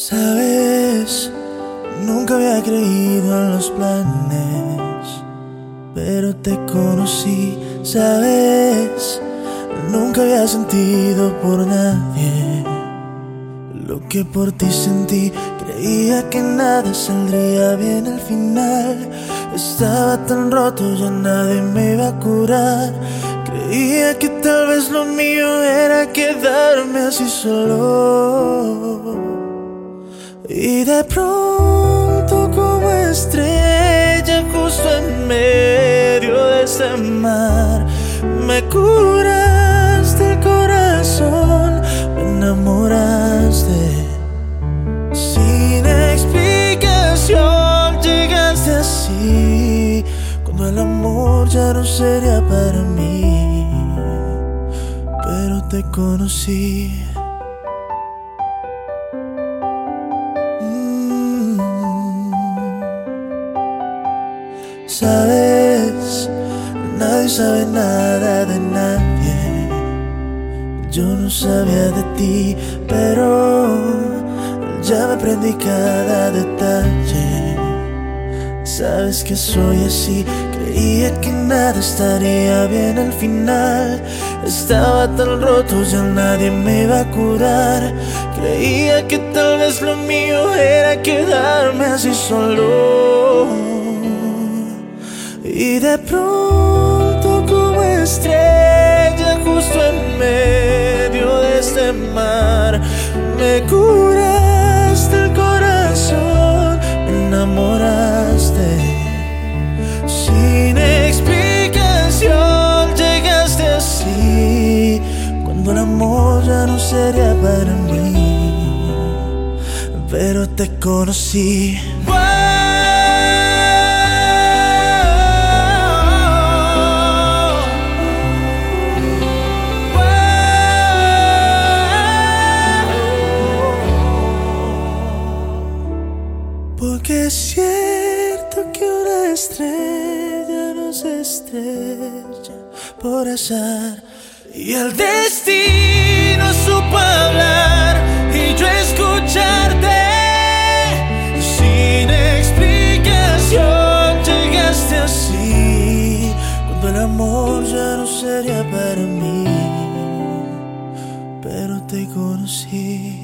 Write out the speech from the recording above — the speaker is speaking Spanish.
Sabes, nunca había creído en los planes, pero te conocí, sabes, nunca había sentido por nadie lo que por ti sentí. Creía que nada saldría bien al final. Estaba tan roto, ya nadie me iba a curar. Creía que tal vez lo mío era quedarme así solo. Y de pronto como estrella justo en medio de ese mar me curaste el corazón, me enamoraste. Sin explicación llegaste así, cuando el amor ya no sería para mí, pero te conocí. Sabes, nadie sabe nada de nadie. Yo no sabía de ti, pero ya me aprendí cada detalle. Sabes que soy así, creía que nada estaría bien al final. Estaba tan roto, ya nadie me iba a curar. Creía que tal vez lo mío era quedarme así solo. Y de pronto como estrella justo en medio de este mar Me curaste el corazón, me enamoraste. Sin explicación llegaste así Cuando el amor ya no sería para mí Pero te conocí cierto que una estrella no se estrella por azar. Y el destino supo hablar y yo escucharte. Sin explicación llegaste así cuando el amor ya no sería para mí pero te conocí